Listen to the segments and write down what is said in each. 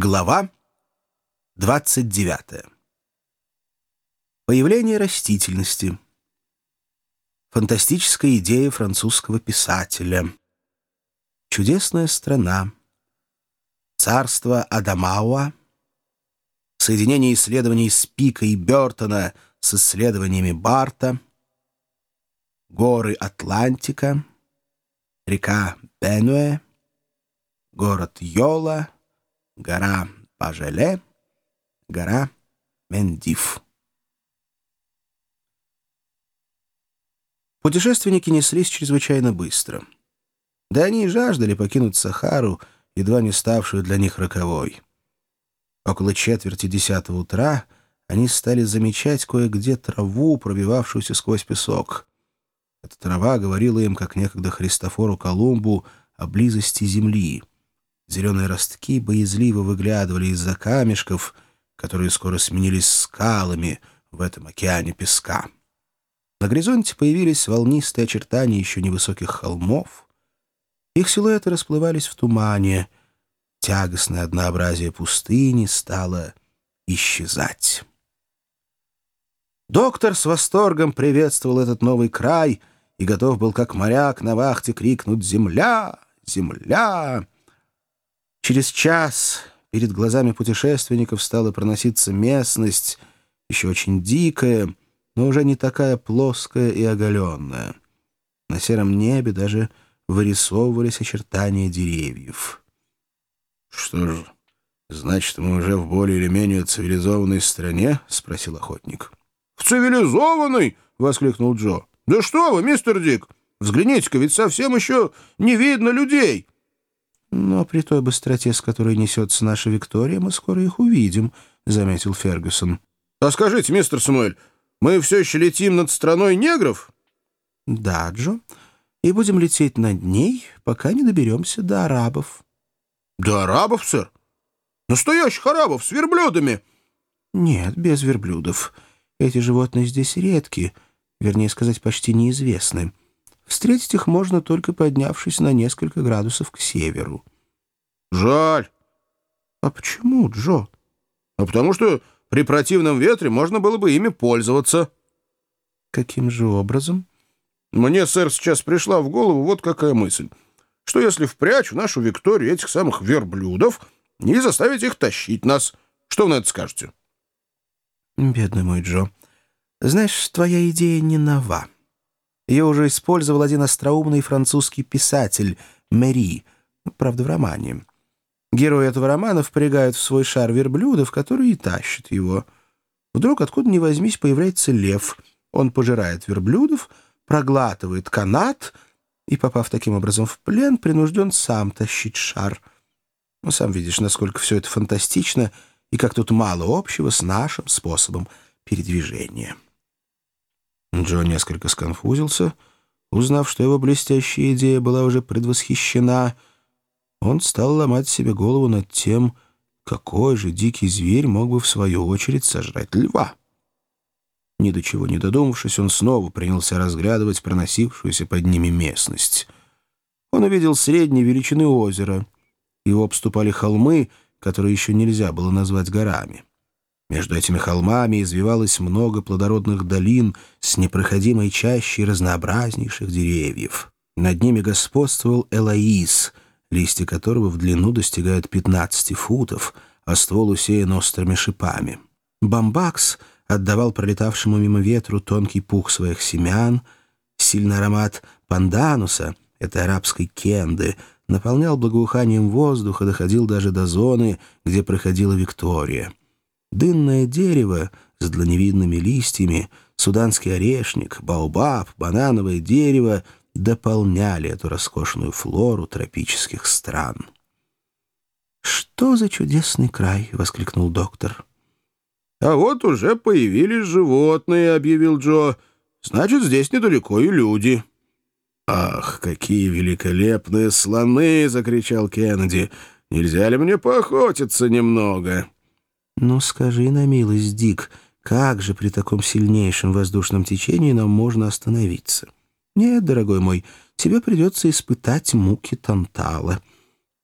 Глава 29. Появление растительности. Фантастическая идея французского писателя. Чудесная страна. Царство Адамауа. Соединение исследований Спика и Бертона с исследованиями Барта. Горы Атлантика. Река Бенуэ. Город Йола гора Пажеле, гора Мендив. Путешественники неслись чрезвычайно быстро. Да они и жаждали покинуть Сахару, едва не ставшую для них роковой. Около четверти десятого утра они стали замечать кое-где траву, пробивавшуюся сквозь песок. Эта трава говорила им, как некогда Христофору Колумбу, о близости земли — Зеленые ростки боязливо выглядывали из-за камешков, которые скоро сменились скалами в этом океане песка. На горизонте появились волнистые очертания еще невысоких холмов. Их силуэты расплывались в тумане. Тягостное однообразие пустыни стало исчезать. Доктор с восторгом приветствовал этот новый край и готов был, как моряк на вахте, крикнуть «Земля! Земля!» Через час перед глазами путешественников стала проноситься местность, еще очень дикая, но уже не такая плоская и оголенная. На сером небе даже вырисовывались очертания деревьев. «Что ж, значит, мы уже в более или менее цивилизованной стране?» — спросил охотник. «В цивилизованной?» — воскликнул Джо. «Да что вы, мистер Дик! Взгляните-ка, ведь совсем еще не видно людей!» «Но при той быстроте, с которой несется наша Виктория, мы скоро их увидим», — заметил Фергюсон. «А скажите, мистер Самуэль, мы все еще летим над страной негров?» «Да, Джо, и будем лететь над ней, пока не доберемся до арабов». «До арабов, сэр? Настоящих арабов с верблюдами?» «Нет, без верблюдов. Эти животные здесь редки, вернее сказать, почти неизвестны». Встретить их можно только поднявшись на несколько градусов к северу. «Жаль». «А почему, Джо?» «А потому что при противном ветре можно было бы ими пользоваться». «Каким же образом?» «Мне, сэр, сейчас пришла в голову вот какая мысль. Что если впрячь в нашу Викторию этих самых верблюдов и заставить их тащить нас? Что вы на это скажете?» «Бедный мой Джо, знаешь, твоя идея не нова». Ее уже использовал один остроумный французский писатель Мэри, правда, в романе. Герои этого романа впрягают в свой шар верблюдов, которые и тащат его. Вдруг, откуда ни возьмись, появляется лев. Он пожирает верблюдов, проглатывает канат и, попав таким образом в плен, принужден сам тащить шар. Ну, сам видишь, насколько все это фантастично и как тут мало общего с нашим способом передвижения. Джо несколько сконфузился. Узнав, что его блестящая идея была уже предвосхищена, он стал ломать себе голову над тем, какой же дикий зверь мог бы в свою очередь сожрать льва. Ни до чего не додумавшись, он снова принялся разглядывать проносившуюся под ними местность. Он увидел средней величины озера. Его обступали холмы, которые еще нельзя было назвать горами. Между этими холмами извивалось много плодородных долин с непроходимой чащей разнообразнейших деревьев. Над ними господствовал Элаис, листья которого в длину достигают 15 футов, а ствол усеян острыми шипами. Бамбакс отдавал пролетавшему мимо ветру тонкий пух своих семян, сильный аромат пандануса, этой арабской кенды, наполнял благоуханием воздух и доходил даже до зоны, где проходила Виктория. Дынное дерево с дланевидными листьями, суданский орешник, баобаб, банановое дерево дополняли эту роскошную флору тропических стран. «Что за чудесный край!» — воскликнул доктор. «А вот уже появились животные», — объявил Джо. «Значит, здесь недалеко и люди». «Ах, какие великолепные слоны!» — закричал Кеннеди. «Нельзя ли мне поохотиться немного?» «Ну скажи на милость, Дик, как же при таком сильнейшем воздушном течении нам можно остановиться? Нет, дорогой мой, тебе придется испытать муки Тантала.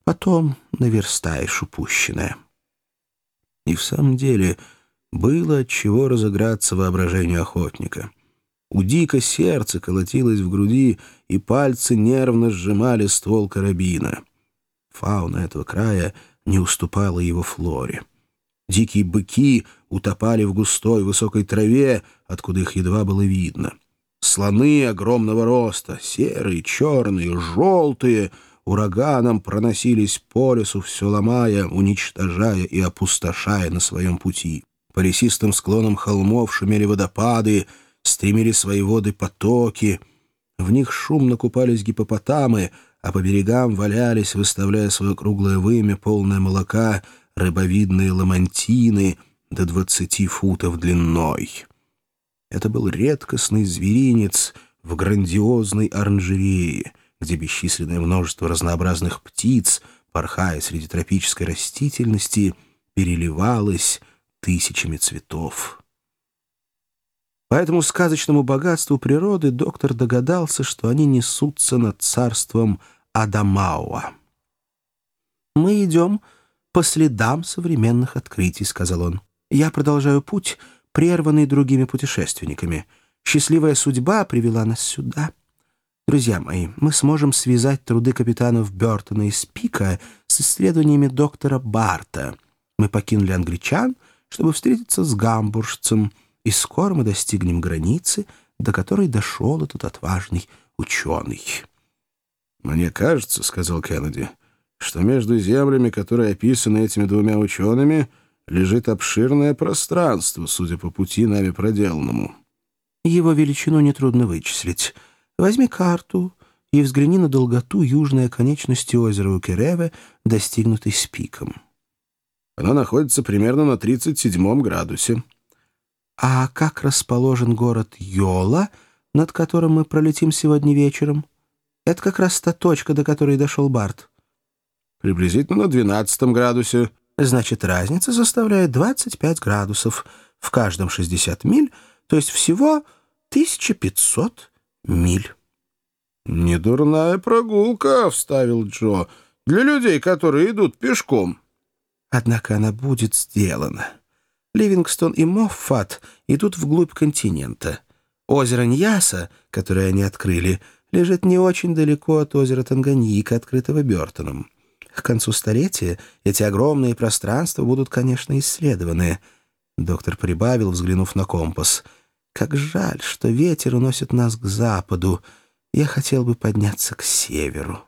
Потом наверстаешь упущенное». И в самом деле было от чего разыграться воображению охотника. У Дика сердце колотилось в груди, и пальцы нервно сжимали ствол карабина. Фауна этого края не уступала его флоре. Дикие быки утопали в густой высокой траве, откуда их едва было видно. Слоны огромного роста, серые, черные, желтые, ураганом проносились по лесу, все ломая, уничтожая и опустошая на своем пути. По лесистым склонам холмов шумели водопады, стремили свои воды потоки. В них шумно купались гипопотамы, а по берегам валялись, выставляя свое круглое вымя, полное молока, рыбовидные ламантины до двадцати футов длиной. Это был редкостный зверинец в грандиозной оранжерее, где бесчисленное множество разнообразных птиц, порхая среди тропической растительности, переливалось тысячами цветов. По этому сказочному богатству природы доктор догадался, что они несутся над царством Адамауа. «Мы идем по следам современных открытий», — сказал он. «Я продолжаю путь, прерванный другими путешественниками. Счастливая судьба привела нас сюда. Друзья мои, мы сможем связать труды капитанов Бертона и Спика с исследованиями доктора Барта. Мы покинули англичан, чтобы встретиться с гамбуржцем, и скоро мы достигнем границы, до которой дошел этот отважный ученый». «Мне кажется, — сказал Кеннеди, — что между землями, которые описаны этими двумя учеными, лежит обширное пространство, судя по пути нами проделанному». «Его величину нетрудно вычислить. Возьми карту и взгляни на долготу южной оконечности озера Укереве, достигнутой с пиком». «Она находится примерно на 37 градусе». «А как расположен город Йола, над которым мы пролетим сегодня вечером?» Это как раз та точка, до которой дошел Барт. Приблизительно на двенадцатом градусе. Значит, разница составляет 25 градусов. В каждом 60 миль, то есть всего 1500 миль. «Недурная прогулка», — вставил Джо, — «для людей, которые идут пешком». Однако она будет сделана. Ливингстон и Моффат идут вглубь континента. Озеро Ньяса, которое они открыли, лежит не очень далеко от озера Танганьика, открытого Бертоном. К концу столетия эти огромные пространства будут, конечно, исследованы. Доктор прибавил, взглянув на компас. «Как жаль, что ветер уносит нас к западу. Я хотел бы подняться к северу».